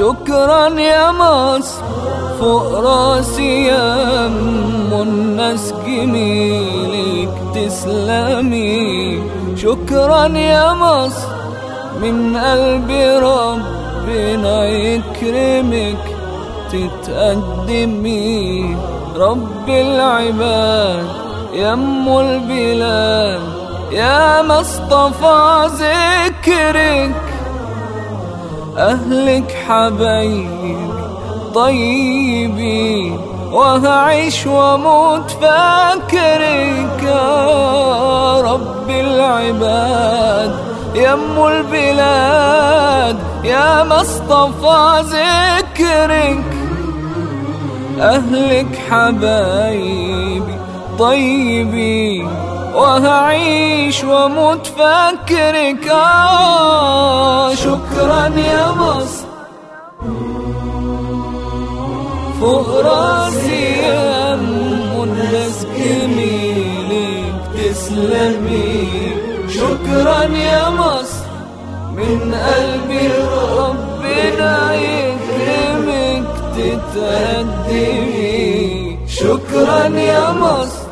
شكرا يا مصر فوق راسي يا ام الناس جميلك تسلمي. شكرا يا مصر من قلبي ربنا يكرمك تتقدمي. رب العباد يا ام البلاد يا مصطفى ذكرك. أهلك حبايبي طيبين وهعيش وأموت فاكرك. يا رب العباد يا أم البلاد يا مصطفى ذكرك. أهلك حبايبي طيبين وهعيش وأموت فاكرك. آه فوق راسي يا ام الناس جميلك تسلمي. شكرا يا مصر من قلبي ربنا يكرمك تتقدمي. شكرا يا مصر.